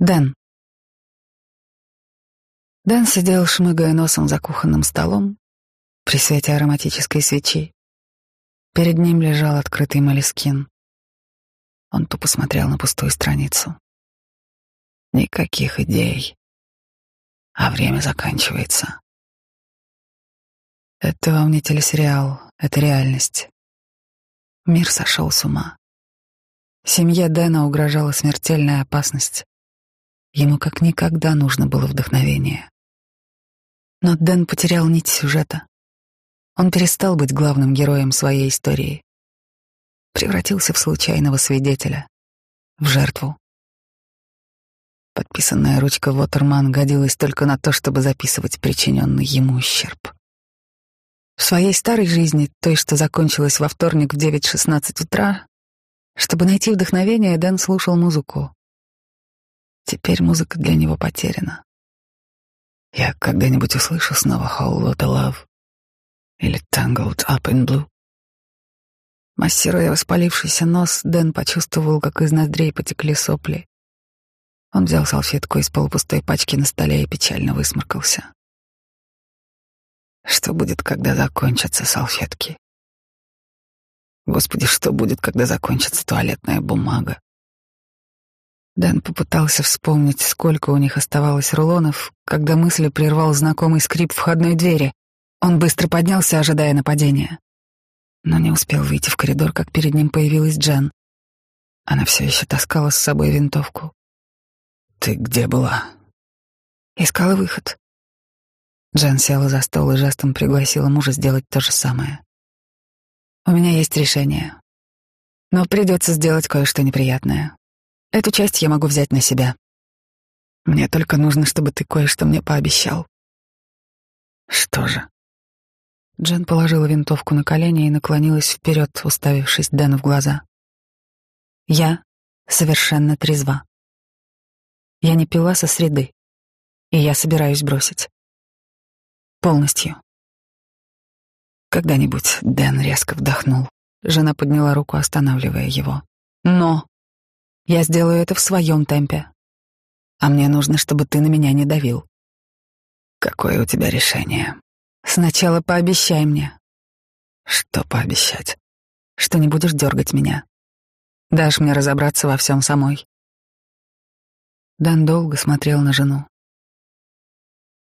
Дэн. Дэн сидел, шмыгая носом за кухонным столом при свете ароматической свечи. Перед ним лежал открытый молескин. Он тупо смотрел на пустую страницу. Никаких идей. А время заканчивается. Это вам не телесериал, это реальность. Мир сошел с ума. Семье Дэна угрожала смертельная опасность. Ему как никогда нужно было вдохновение. Но Дэн потерял нить сюжета. Он перестал быть главным героем своей истории. Превратился в случайного свидетеля, в жертву. Подписанная ручка Вотерман годилась только на то, чтобы записывать причиненный ему ущерб. В своей старой жизни, той, что закончилась во вторник в 9.16 утра, чтобы найти вдохновение, Дэн слушал музыку. Теперь музыка для него потеряна. Я когда-нибудь услышу снова Whole Lotta Love или Tangled Up in Blue. Массируя воспалившийся нос, Дэн почувствовал, как из ноздрей потекли сопли. Он взял салфетку из полупустой пачки на столе и печально высморкался. Что будет, когда закончатся салфетки? Господи, что будет, когда закончится туалетная бумага? Дэн попытался вспомнить, сколько у них оставалось рулонов, когда мысли прервал знакомый скрип входной двери. Он быстро поднялся, ожидая нападения. Но не успел выйти в коридор, как перед ним появилась Джен. Она все еще таскала с собой винтовку. «Ты где была?» Искала выход. Джен села за стол и жестом пригласила мужа сделать то же самое. «У меня есть решение. Но придется сделать кое-что неприятное. Эту часть я могу взять на себя. Мне только нужно, чтобы ты кое-что мне пообещал». «Что же?» Джен положила винтовку на колени и наклонилась вперед, уставившись Дэну в глаза. «Я совершенно трезва. Я не пила со среды, и я собираюсь бросить. Полностью. Когда-нибудь Дэн резко вдохнул. Жена подняла руку, останавливая его. Но я сделаю это в своем темпе. А мне нужно, чтобы ты на меня не давил. Какое у тебя решение? Сначала пообещай мне. Что пообещать? Что не будешь дергать меня. Дашь мне разобраться во всем самой. Дэн долго смотрел на жену.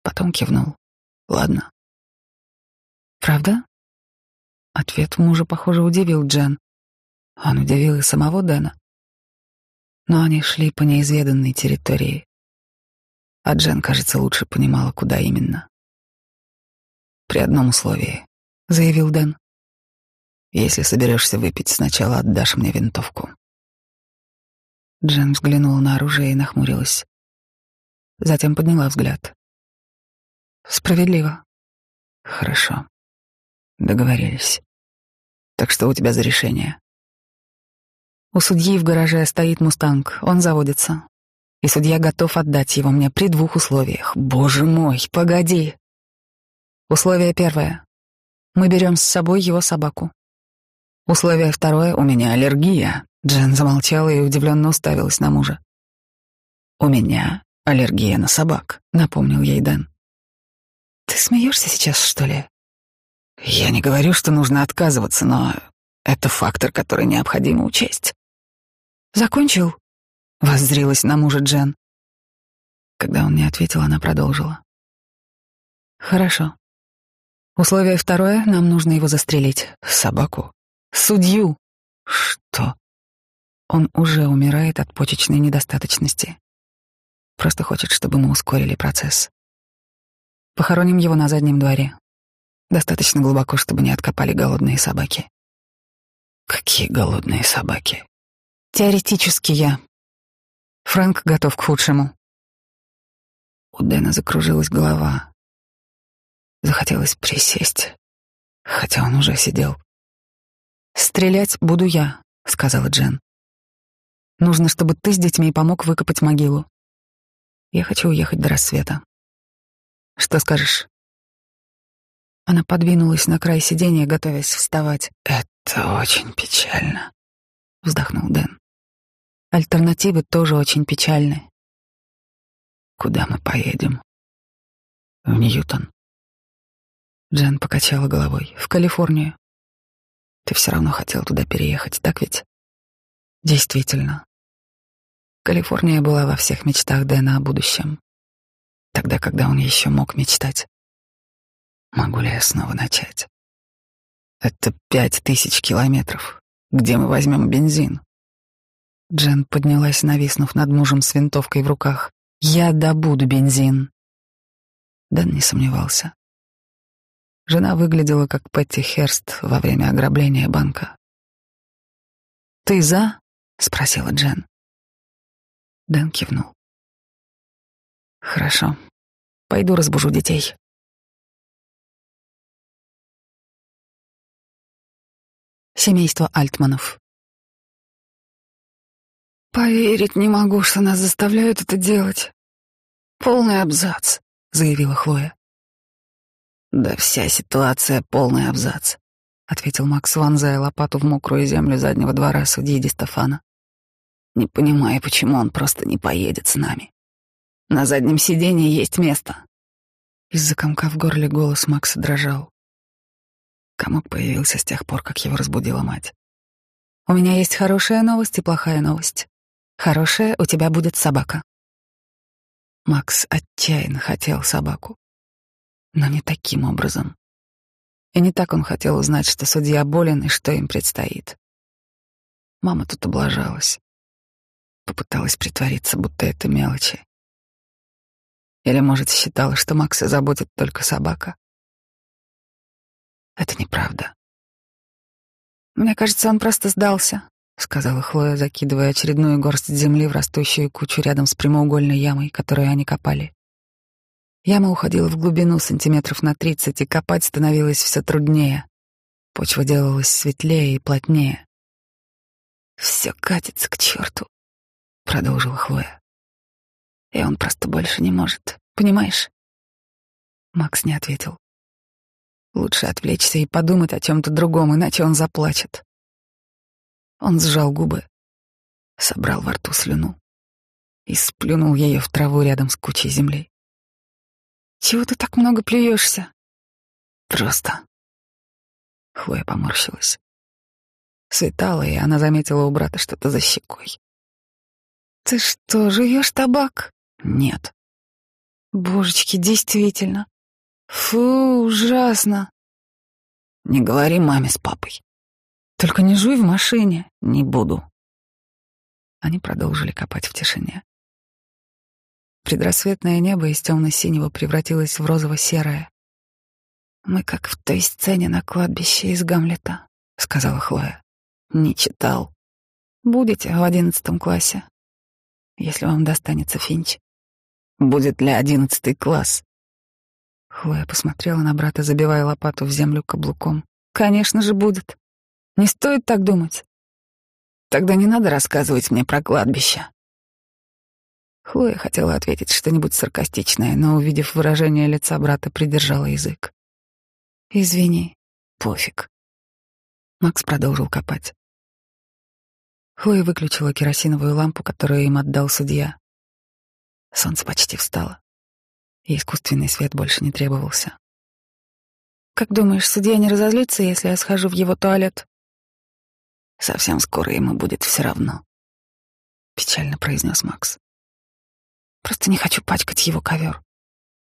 Потом кивнул. Ладно. Правда? Ответ мужа, похоже, удивил Джен. Он удивил и самого Дэна. Но они шли по неизведанной территории. А Джен, кажется, лучше понимала, куда именно. При одном условии, заявил Дэн. Если соберешься выпить, сначала отдашь мне винтовку. Джен взглянула на оружие и нахмурилась. Затем подняла взгляд. Справедливо. Хорошо. Договорились. Так что у тебя за решение? У судьи в гараже стоит мустанг, он заводится. И судья готов отдать его мне при двух условиях. Боже мой, погоди. Условие первое. Мы берем с собой его собаку. Условие второе. У меня аллергия. Джен замолчала и удивленно уставилась на мужа. У меня аллергия на собак, напомнил ей Дэн. Ты смеешься сейчас, что ли? Я не говорю, что нужно отказываться, но это фактор, который необходимо учесть. Закончил? Воззрилась на мужа Джен. Когда он не ответил, она продолжила. Хорошо. Условие второе — нам нужно его застрелить. Собаку? Судью. Что? Он уже умирает от почечной недостаточности. Просто хочет, чтобы мы ускорили процесс. Похороним его на заднем дворе. Достаточно глубоко, чтобы не откопали голодные собаки. Какие голодные собаки? Теоретически я. Фрэнк готов к худшему. У Дэна закружилась голова. Захотелось присесть, хотя он уже сидел. «Стрелять буду я», — сказала Джен. «Нужно, чтобы ты с детьми помог выкопать могилу. Я хочу уехать до рассвета. Что скажешь?» Она подвинулась на край сиденья, готовясь вставать. «Это очень печально», — вздохнул Дэн. «Альтернативы тоже очень печальны. Куда мы поедем? В Ньютон. Джен покачала головой. В Калифорнию. Ты все равно хотел туда переехать, так ведь? Действительно. Калифорния была во всех мечтах Дэна о будущем. Тогда, когда он еще мог мечтать. Могу ли я снова начать? Это пять тысяч километров. Где мы возьмем бензин? Джен поднялась, нависнув над мужем с винтовкой в руках. «Я добуду бензин». Дэн не сомневался. Жена выглядела как Петти Херст во время ограбления банка. «Ты за?» — спросила Джен. Дэн кивнул. «Хорошо. Пойду разбужу детей». Семейство Альтманов. «Поверить не могу, что нас заставляют это делать. Полный абзац», — заявила Хлоя. «Да вся ситуация — полный абзац», — ответил Макс, вонзая лопату в мокрую землю заднего двора судьи Ди. «Не понимаю, почему он просто не поедет с нами. На заднем сиденье есть место». Из-за комка в горле голос Макса дрожал. Комок появился с тех пор, как его разбудила мать. «У меня есть хорошая новость и плохая новость. Хорошая, у тебя будет собака». Макс отчаянно хотел собаку, но не таким образом. И не так он хотел узнать, что судья болен и что им предстоит. Мама тут облажалась. Попыталась притвориться, будто это мелочи. Или, может, считала, что Макса заботит только собака. Это неправда. Мне кажется, он просто сдался, сказала Хлоя, закидывая очередную горсть земли в растущую кучу рядом с прямоугольной ямой, которую они копали. Яма уходила в глубину сантиметров на тридцать, и копать становилось все труднее. Почва делалась светлее и плотнее. Все катится к черту, продолжила Хлоя. И он просто больше не может, понимаешь? Макс не ответил. Лучше отвлечься и подумать о чем-то другом, иначе он заплачет. Он сжал губы, собрал во рту слюну и сплюнул ее в траву рядом с кучей земли. «Чего ты так много плюешься?» «Просто». Хлоя поморщилась. Светало, и она заметила у брата что-то за щекой. «Ты что, жуешь табак?» «Нет». «Божечки, действительно. Фу, ужасно. Не говори маме с папой. Только не жуй в машине. Не буду. Они продолжили копать в тишине. Предрассветное небо из темно-синего превратилось в розово-серое. «Мы как в той сцене на кладбище из Гамлета», — сказала Хлоя. «Не читал. Будете в одиннадцатом классе, если вам достанется Финч». «Будет ли одиннадцатый класс?» Хлоя посмотрела на брата, забивая лопату в землю каблуком. «Конечно же будет. Не стоит так думать. Тогда не надо рассказывать мне про кладбище». Хлоя хотела ответить что-нибудь саркастичное, но, увидев выражение лица брата, придержала язык. «Извини». «Пофиг». Макс продолжил копать. Хлоя выключила керосиновую лампу, которую им отдал судья. Солнце почти встало и искусственный свет больше не требовался. «Как думаешь, судья не разозлится, если я схожу в его туалет?» «Совсем скоро ему будет все равно», — печально произнес Макс. «Просто не хочу пачкать его ковер».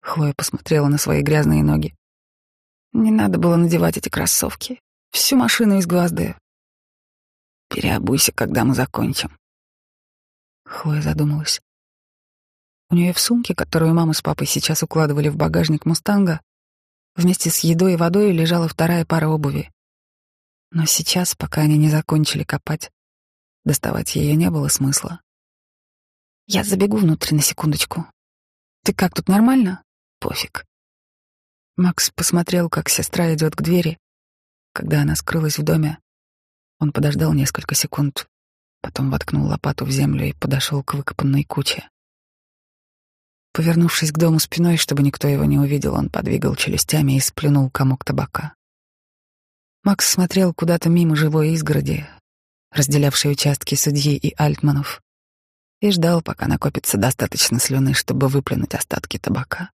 Хлоя посмотрела на свои грязные ноги. «Не надо было надевать эти кроссовки. Всю машину из глаз даю». «Переобуйся, когда мы закончим». Хлоя задумалась. У нее в сумке, которую мама с папой сейчас укладывали в багажник «Мустанга», вместе с едой и водой лежала вторая пара обуви. Но сейчас, пока они не закончили копать, доставать ее не было смысла. «Я забегу внутрь на секундочку. Ты как, тут нормально?» «Пофиг». Макс посмотрел, как сестра идет к двери. Когда она скрылась в доме, он подождал несколько секунд, потом воткнул лопату в землю и подошел к выкопанной куче. Повернувшись к дому спиной, чтобы никто его не увидел, он подвигал челюстями и сплюнул комок табака. Макс смотрел куда-то мимо живой изгороди, разделявшей участки судьи и Альтманов, и ждал, пока накопится достаточно слюны, чтобы выплюнуть остатки табака.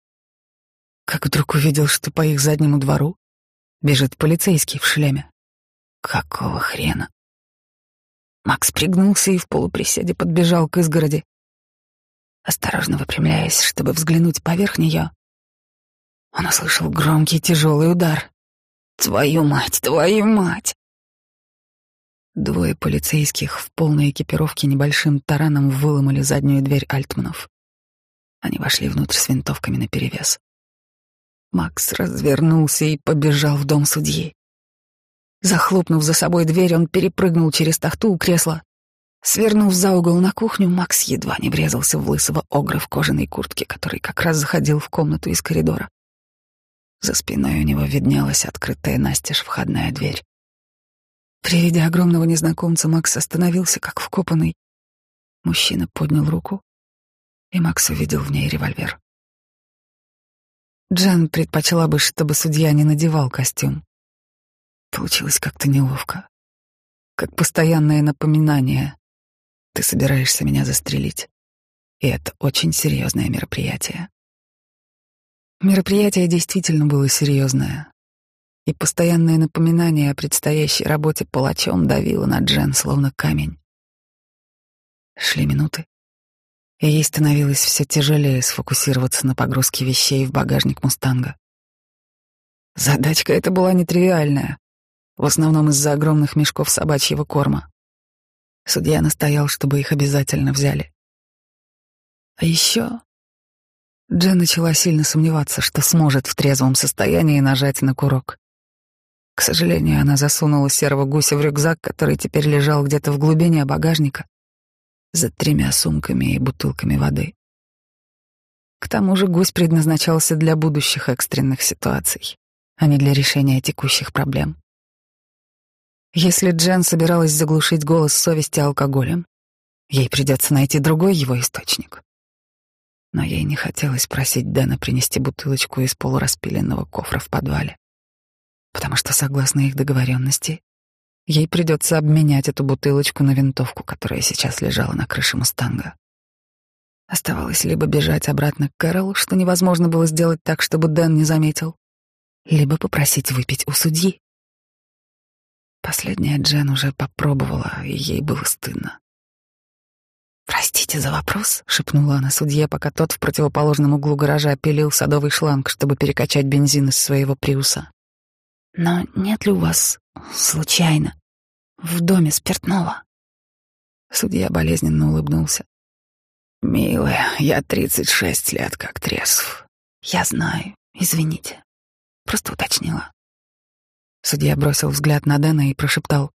Как вдруг увидел, что по их заднему двору бежит полицейский в шлеме. Какого хрена? Макс пригнулся и в полуприседе подбежал к изгороди. Осторожно выпрямляясь, чтобы взглянуть поверх нее, он услышал громкий тяжелый удар. «Твою мать, твою мать!» Двое полицейских в полной экипировке небольшим тараном выломали заднюю дверь Альтманов. Они вошли внутрь с винтовками наперевес. Макс развернулся и побежал в дом судьи. Захлопнув за собой дверь, он перепрыгнул через тахту у кресла. Свернув за угол на кухню, Макс едва не врезался в лысого огра в кожаной куртке, который как раз заходил в комнату из коридора. За спиной у него виднелась открытая настежь входная дверь. При виде огромного незнакомца Макс остановился, как вкопанный. Мужчина поднял руку, и Макс увидел в ней револьвер. Джен предпочла бы, чтобы судья не надевал костюм. Получилось как-то неловко. Как постоянное напоминание. Ты собираешься меня застрелить. И это очень серьезное мероприятие. Мероприятие действительно было серьезное. И постоянное напоминание о предстоящей работе палачом давило на Джен словно камень. Шли минуты и ей становилось все тяжелее сфокусироваться на погрузке вещей в багажник «Мустанга». Задачка эта была нетривиальная, в основном из-за огромных мешков собачьего корма. Судья настоял, чтобы их обязательно взяли. А еще Джен начала сильно сомневаться, что сможет в трезвом состоянии нажать на курок. К сожалению, она засунула серого гуся в рюкзак, который теперь лежал где-то в глубине багажника, за тремя сумками и бутылками воды. К тому же гусь предназначался для будущих экстренных ситуаций, а не для решения текущих проблем. Если Джен собиралась заглушить голос совести алкоголем, ей придется найти другой его источник. Но ей не хотелось просить Дэна принести бутылочку из полураспиленного кофра в подвале, потому что, согласно их договоренности, Ей придется обменять эту бутылочку на винтовку, которая сейчас лежала на крыше мустанга. Оставалось либо бежать обратно к Кэролу, что невозможно было сделать так, чтобы Дэн не заметил, либо попросить выпить у судьи. Последняя Джен уже попробовала, и ей было стыдно. «Простите за вопрос», — шепнула она судье, пока тот в противоположном углу гаража пилил садовый шланг, чтобы перекачать бензин из своего приуса. «Но нет ли у вас Случайно. В доме спиртного. Судья болезненно улыбнулся. «Милая, я тридцать шесть лет как трезв. Я знаю, извините. Просто уточнила». Судья бросил взгляд на Дэна и прошептал.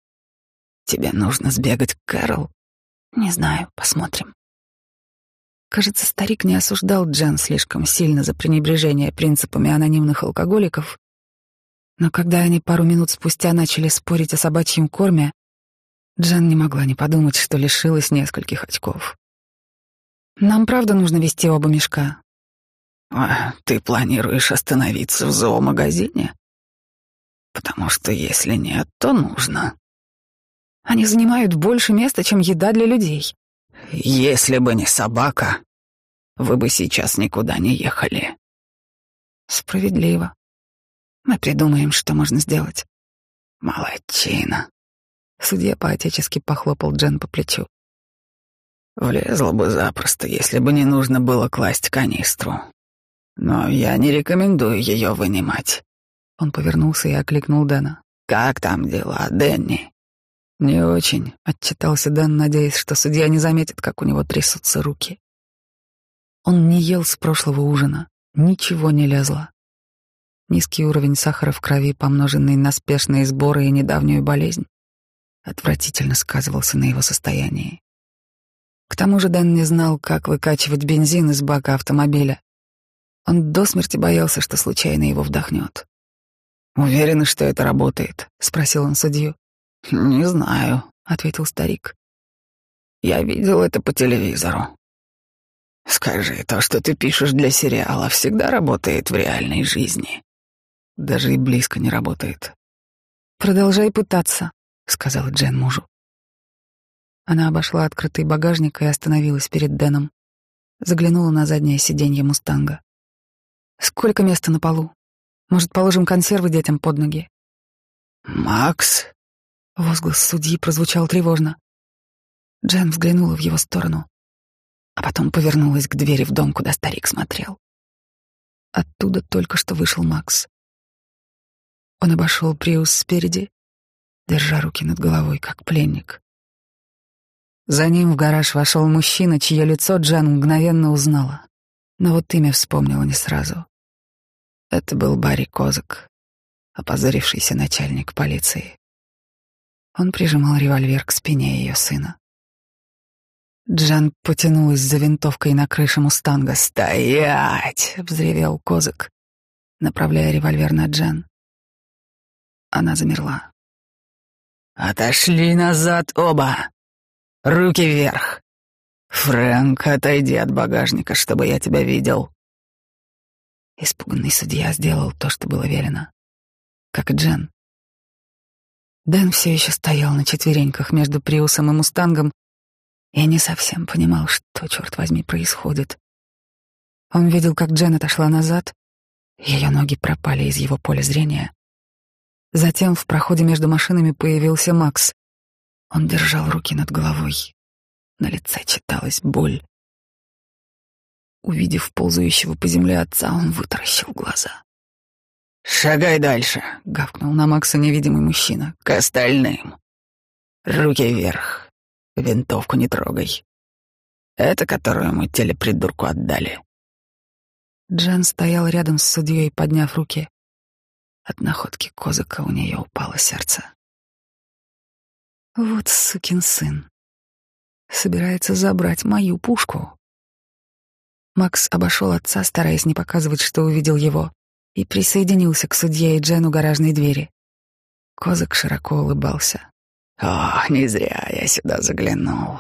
«Тебе нужно сбегать к Кэрол?» «Не знаю, посмотрим». Кажется, старик не осуждал Джен слишком сильно за пренебрежение принципами анонимных алкоголиков но когда они пару минут спустя начали спорить о собачьем корме, Джен не могла не подумать, что лишилась нескольких очков. «Нам правда нужно вести оба мешка?» а, «Ты планируешь остановиться в зоомагазине?» «Потому что если нет, то нужно». «Они занимают больше места, чем еда для людей». «Если бы не собака, вы бы сейчас никуда не ехали». «Справедливо», мы придумаем, что можно сделать. Молодчина. Судья поотечески похлопал Джен по плечу. Влезла бы запросто, если бы не нужно было класть канистру. Но я не рекомендую ее вынимать. Он повернулся и окликнул Дэна. «Как там дела, Дэнни?» «Не очень», — отчитался Дэн, надеясь, что судья не заметит, как у него трясутся руки. Он не ел с прошлого ужина, ничего не лезло. Низкий уровень сахара в крови, помноженный на спешные сборы и недавнюю болезнь, отвратительно сказывался на его состоянии. К тому же Дэн не знал, как выкачивать бензин из бака автомобиля. Он до смерти боялся, что случайно его вдохнет. «Уверены, что это работает?» — спросил он судью. «Не знаю», — ответил старик. «Я видел это по телевизору. Скажи, то, что ты пишешь для сериала, всегда работает в реальной жизни?» даже и близко не работает. «Продолжай пытаться», — сказала Джен мужу. Она обошла открытый багажник и остановилась перед Дэном. Заглянула на заднее сиденье «Мустанга». «Сколько места на полу? Может, положим консервы детям под ноги?» «Макс!» — возглас судьи прозвучал тревожно. Джен взглянула в его сторону, а потом повернулась к двери в дом, куда старик смотрел. Оттуда только что вышел Макс. Он обошел Приус спереди, держа руки над головой, как пленник. За ним в гараж вошел мужчина, чье лицо Джан мгновенно узнала, но вот имя вспомнила не сразу. Это был Барри Козак, опозорившийся начальник полиции. Он прижимал револьвер к спине ее сына. Джан потянулась за винтовкой на крыше мустанга. «Стоять!» — взревел Козак, направляя револьвер на Джан. Она замерла. «Отошли назад оба! Руки вверх! Фрэнк, отойди от багажника, чтобы я тебя видел!» Испуганный судья сделал то, что было велено. Как и Джен. Дэн все еще стоял на четвереньках между Приусом и Мустангом и не совсем понимал, что, черт возьми, происходит. Он видел, как Джен отошла назад, ее ноги пропали из его поля зрения. Затем в проходе между машинами появился Макс. Он держал руки над головой. На лице читалась боль. Увидев ползающего по земле отца, он вытаращил глаза. «Шагай дальше», — гавкнул на Макса невидимый мужчина. «К остальным. Руки вверх. Винтовку не трогай. Это которую мы телепридурку отдали». Джен стоял рядом с судьей, подняв руки. От находки козыка у нее упало сердце. Вот сукин сын. Собирается забрать мою пушку. Макс обошел отца, стараясь не показывать, что увидел его, и присоединился к судье и Джен у гаражной двери. Козак широко улыбался. «О, не зря я сюда заглянул».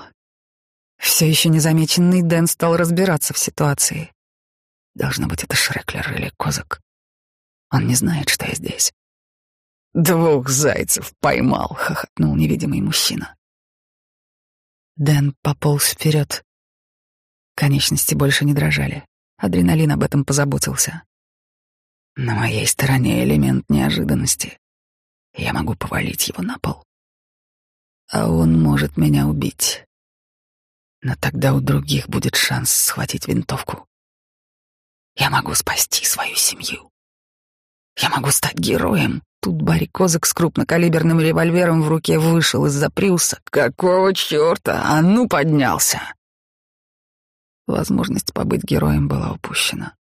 Все еще незамеченный Дэн стал разбираться в ситуации. Должно быть, это Шреклер или Козак. Он не знает, что я здесь. «Двух зайцев поймал», — хохотнул невидимый мужчина. Дэн пополз вперед. Конечности больше не дрожали. Адреналин об этом позаботился. На моей стороне элемент неожиданности. Я могу повалить его на пол. А он может меня убить. Но тогда у других будет шанс схватить винтовку. Я могу спасти свою семью. Я могу стать героем. Тут Барри Козак с крупнокалиберным револьвером в руке вышел из-за Приуса. Какого черта? А ну поднялся! Возможность побыть героем была упущена.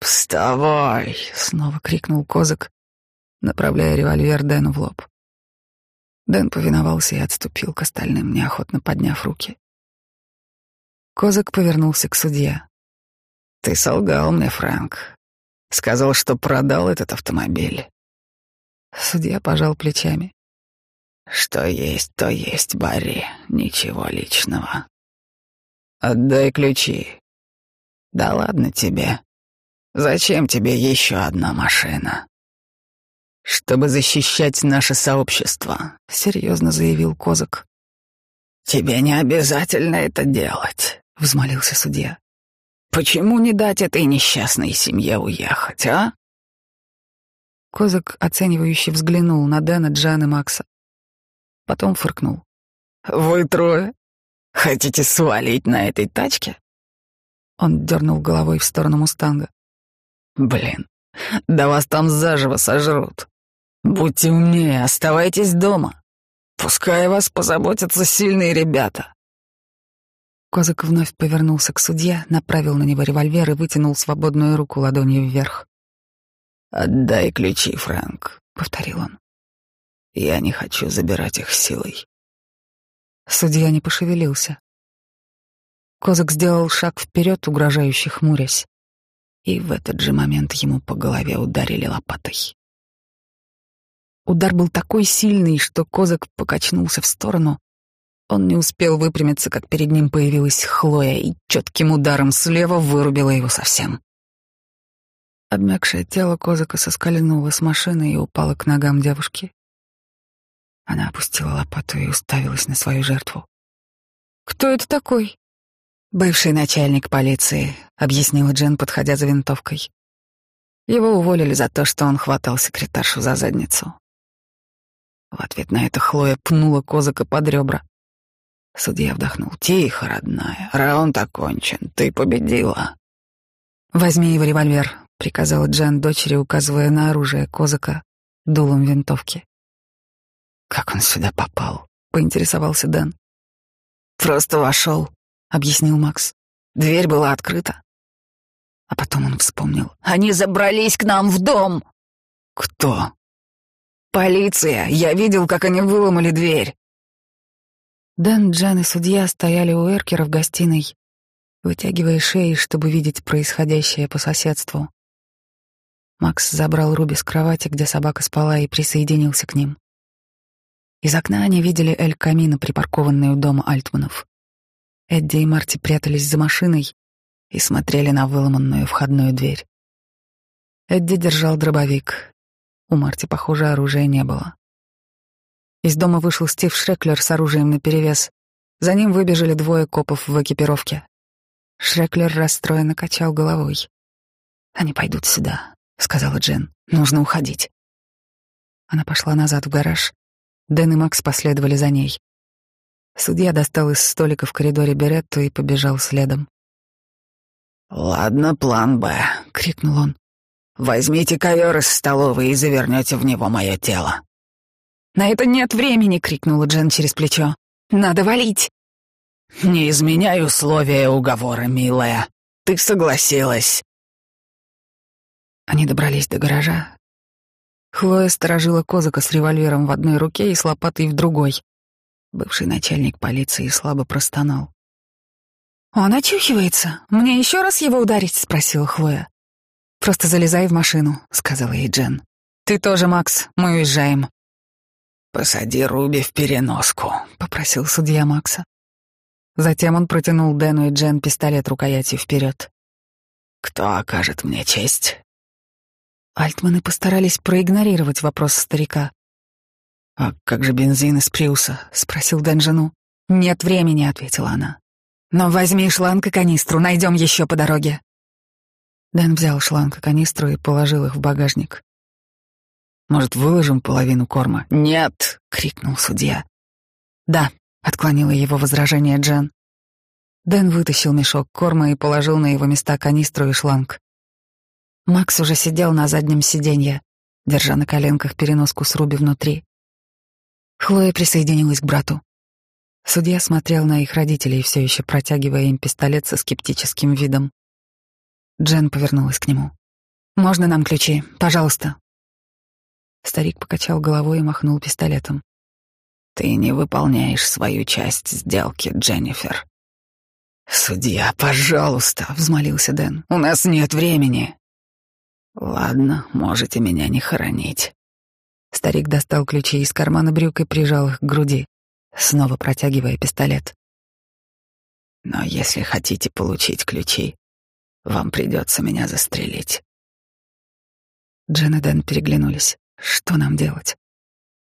«Вставай!» — снова крикнул Козак, направляя револьвер Дэну в лоб. Дэн повиновался и отступил к остальным, неохотно подняв руки. Козак повернулся к судье. «Ты солгал мне, Фрэнк. Сказал, что продал этот автомобиль. Судья пожал плечами. Что есть, то есть, Барри. Ничего личного. Отдай ключи. Да ладно тебе. Зачем тебе еще одна машина? Чтобы защищать наше сообщество, серьезно заявил Козак. Тебе не обязательно это делать, взмолился судья. Почему не дать этой несчастной семье уехать, а? Козак оценивающе взглянул на Дэна, Джан и Макса. Потом фыркнул. «Вы трое? Хотите свалить на этой тачке?» Он дернул головой в сторону Мустанга. «Блин, да вас там заживо сожрут. Будьте умнее, оставайтесь дома. Пускай вас позаботятся сильные ребята. Козак вновь повернулся к судье, направил на него револьвер и вытянул свободную руку ладонью вверх. «Отдай ключи, Фрэнк», — повторил он. «Я не хочу забирать их силой». Судья не пошевелился. Козак сделал шаг вперед, угрожающе хмурясь, и в этот же момент ему по голове ударили лопатой. Удар был такой сильный, что Козак покачнулся в сторону, он не успел выпрямиться, как перед ним появилась Хлоя и четким ударом слева вырубила его совсем. Обмякшее тело Козака соскользнуло с машины и упало к ногам девушки. Она опустила лопату и уставилась на свою жертву. «Кто это такой?» «Бывший начальник полиции», — объяснила Джен, подходя за винтовкой. Его уволили за то, что он хватал секретаршу за задницу. В ответ на это Хлоя пнула Козака под ребра. Судья вдохнул. «Тихо, родная, раунд окончен, ты победила». «Возьми его револьвер», — приказала Джен дочери, указывая на оружие Козака дулом винтовки. «Как он сюда попал?» — поинтересовался Дэн. «Просто вошел», — объяснил Макс. «Дверь была открыта». А потом он вспомнил. «Они забрались к нам в дом!» «Кто?» «Полиция! Я видел, как они выломали дверь!» Дэн, Джан и судья стояли у Эркера в гостиной, вытягивая шеи, чтобы видеть происходящее по соседству. Макс забрал Руби с кровати, где собака спала, и присоединился к ним. Из окна они видели Эль Камино, припаркованный у дома Альтманов. Эдди и Марти прятались за машиной и смотрели на выломанную входную дверь. Эдди держал дробовик. У Марти, похоже, оружия не было. Из дома вышел Стив Шреклер с оружием наперевес. За ним выбежали двое копов в экипировке. Шреклер расстроенно качал головой. «Они пойдут сюда», — сказала Джен. «Нужно уходить». Она пошла назад в гараж. Дэн и Макс последовали за ней. Судья достал из столика в коридоре беретту и побежал следом. «Ладно, план Б», — крикнул он. «Возьмите ковер из столовой и завернете в него мое тело». «На это нет времени!» — крикнула Джен через плечо. «Надо валить!» «Не изменяй условия уговора, милая. Ты согласилась». Они добрались до гаража. Хлоя сторожила Козака с револьвером в одной руке и с лопатой в другой. Бывший начальник полиции слабо простонал. «Он очухивается. Мне еще раз его ударить?» — спросила Хлоя. «Просто залезай в машину», — сказала ей Джен. «Ты тоже, Макс. Мы уезжаем». «Посади Руби в переноску», — попросил судья Макса. Затем он протянул Дэну и Джен пистолет рукоятью вперед. «Кто окажет мне честь?» Альтманы постарались проигнорировать вопрос старика. «А как же бензин из Приуса?» — спросил Дэн жену. «Нет времени», — ответила она. Но возьми шланг и канистру, найдем еще по дороге. Дэн взял шланг и канистру и положил их в багажник. Может, выложим половину корма? Нет, крикнул судья. Да, отклонила его возражение Джен. Дэн вытащил мешок корма и положил на его места канистру и шланг. Макс уже сидел на заднем сиденье, держа на коленках переноску с Руби внутри. Хлоя присоединилась к брату. Судья смотрел на их родителей, все еще протягивая им пистолет со скептическим видом. Джен повернулась к нему. «Можно нам ключи? Пожалуйста». Старик покачал головой и махнул пистолетом. «Ты не выполняешь свою часть сделки, Дженнифер». «Судья, пожалуйста», — взмолился Дэн. «У нас нет времени». «Ладно, можете меня не хоронить». Старик достал ключи из кармана брюк и прижал их к груди снова протягивая пистолет. «Но если хотите получить ключи, вам придется меня застрелить». Джен и Дэн переглянулись. «Что нам делать?»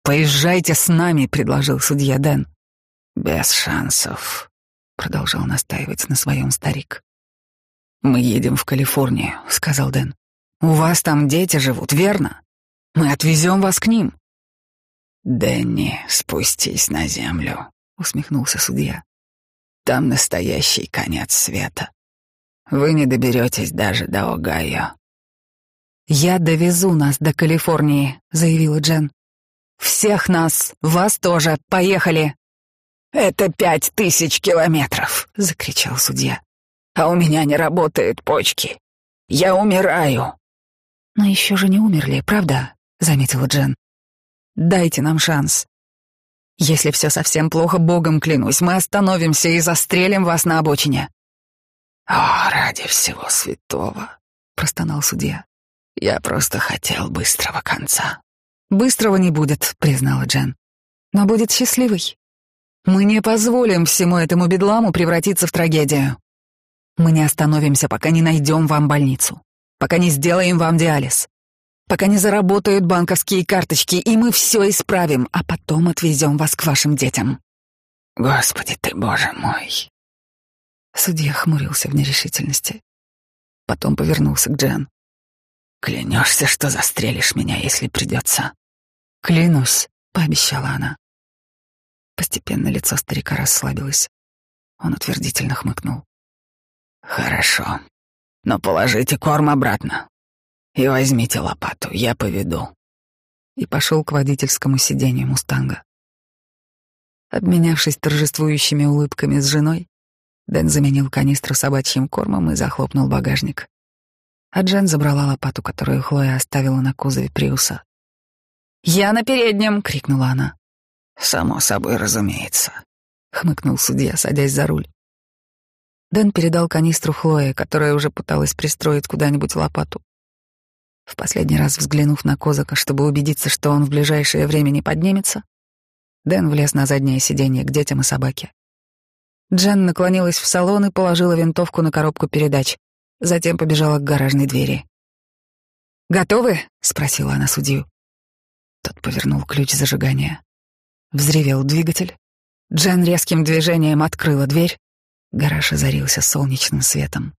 «Поезжайте с нами», — предложил судья Дэн. «Без шансов», — продолжал настаивать на своем старик. «Мы едем в Калифорнию», — сказал Дэн. «У вас там дети живут, верно? Мы отвезем вас к ним». «Дэнни, спустись на землю», — усмехнулся судья. «Там настоящий конец света. Вы не доберетесь даже до Огайо». «Я довезу нас до Калифорнии», — заявила Джен. «Всех нас, вас тоже, поехали!» «Это пять тысяч километров!» — закричал судья. «А у меня не работают почки. Я умираю!» «Но еще же не умерли, правда?» — заметила Джен. Дайте нам шанс. Если все совсем плохо, богом клянусь, мы остановимся и застрелим вас на обочине. О, ради всего святого, простонал судья. Я просто хотел быстрого конца. Быстрого не будет, признала Джен. Но будет счастливый. Мы не позволим всему этому бедламу превратиться в трагедию. Мы не остановимся, пока не найдем вам больницу, пока не сделаем вам диализ, пока не заработают банковские карточки, и мы все исправим, а потом отвезем вас к вашим детям. Господи ты, боже мой. Судья хмурился в нерешительности. Потом повернулся к Джен. Клянешься, что застрелишь меня, если придется. Клянусь, пообещала она. Постепенно лицо старика расслабилось. Он утвердительно хмыкнул. Хорошо. Но положите корм обратно. И возьмите лопату, я поведу. И пошел к водительскому сиденью мустанга. Обменявшись торжествующими улыбками с женой, Дэн заменил канистру собачьим кормом и захлопнул багажник. А Джен забрала лопату, которую Хлоя оставила на кузове Приуса. «Я на переднем!» — крикнула она. «Само собой разумеется», — хмыкнул судья, садясь за руль. Дэн передал канистру Хлое, которая уже пыталась пристроить куда-нибудь лопату. В последний раз взглянув на Козака, чтобы убедиться, что он в ближайшее время не поднимется, Дэн влез на заднее сиденье к детям и собаке. Джен наклонилась в салон и положила винтовку на коробку передач, затем побежала к гаражной двери. «Готовы?» — спросила она судью. Тот повернул ключ зажигания. Взревел двигатель. Джен резким движением открыла дверь. Гараж озарился солнечным светом.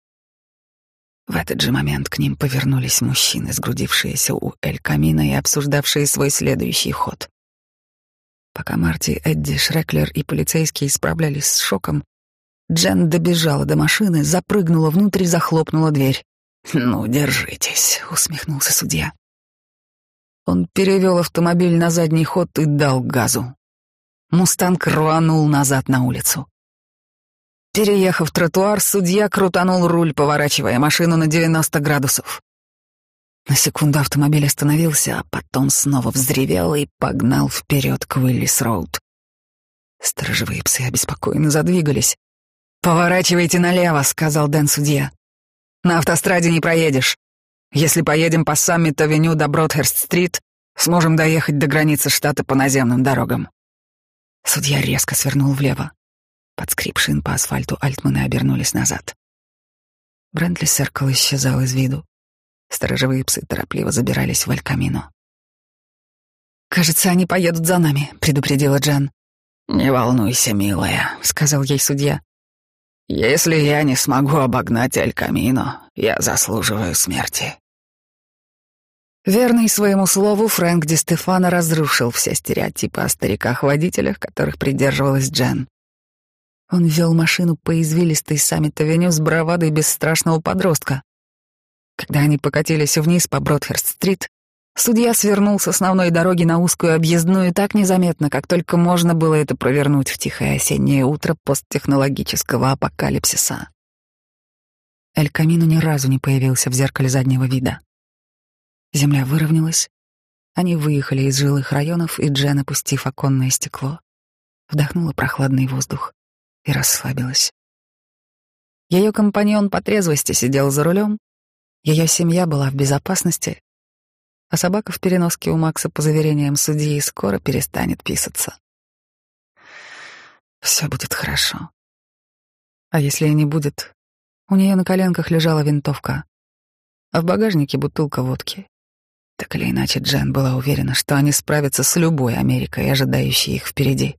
В этот же момент к ним повернулись мужчины, сгрудившиеся у Эль Камина и обсуждавшие свой следующий ход. Пока Марти, Эдди, Шреклер и полицейские справлялись с шоком, Джен добежала до машины, запрыгнула внутрь захлопнула дверь. «Ну, держитесь», — усмехнулся судья. Он перевел автомобиль на задний ход и дал газу. Мустанг рванул назад на улицу. Переехав тротуар, судья крутанул руль, поворачивая машину на 90 градусов. На секунду автомобиль остановился, а потом снова взревел и погнал вперед к Уиллис-Роуд. Сторожевые псы обеспокоенно задвигались. «Поворачивайте налево», — сказал Дэн судья. «На автостраде не проедешь. Если поедем по Саммит-авеню до Бродхерст-стрит, сможем доехать до границы штата по наземным дорогам». Судья резко свернул влево. Под скрип шин по асфальту Альтманы обернулись назад. Брентли Серкл исчезал из виду. Сторожевые псы торопливо забирались в Алькамино. «Кажется, они поедут за нами», — предупредила Джан. «Не волнуйся, милая», — сказал ей судья. «Если я не смогу обогнать Алькамино, я заслуживаю смерти». Верный своему слову, Фрэнк Ди Стефано разрушил все стереотипы о стариках-водителях, которых придерживалась Джен. Он вел машину по извилистой саммит-авеню с бравадой бесстрашного подростка. Когда они покатились вниз по Бродхерст-стрит, судья свернул с основной дороги на узкую объездную так незаметно, как только можно было это провернуть в тихое осеннее утро посттехнологического апокалипсиса. Эль Камино ни разу не появился в зеркале заднего вида. Земля выровнялась, они выехали из жилых районов, и Джен, опустив оконное стекло, вдохнула прохладный воздух и расслабилась. Ее компаньон по трезвости сидел за рулем, ее семья была в безопасности, а собака в переноске у Макса, по заверениям судьи, скоро перестанет писаться. Все будет хорошо. А если и не будет, у нее на коленках лежала винтовка, а в багажнике бутылка водки. Так или иначе, Джен была уверена, что они справятся с любой Америкой, ожидающей их впереди.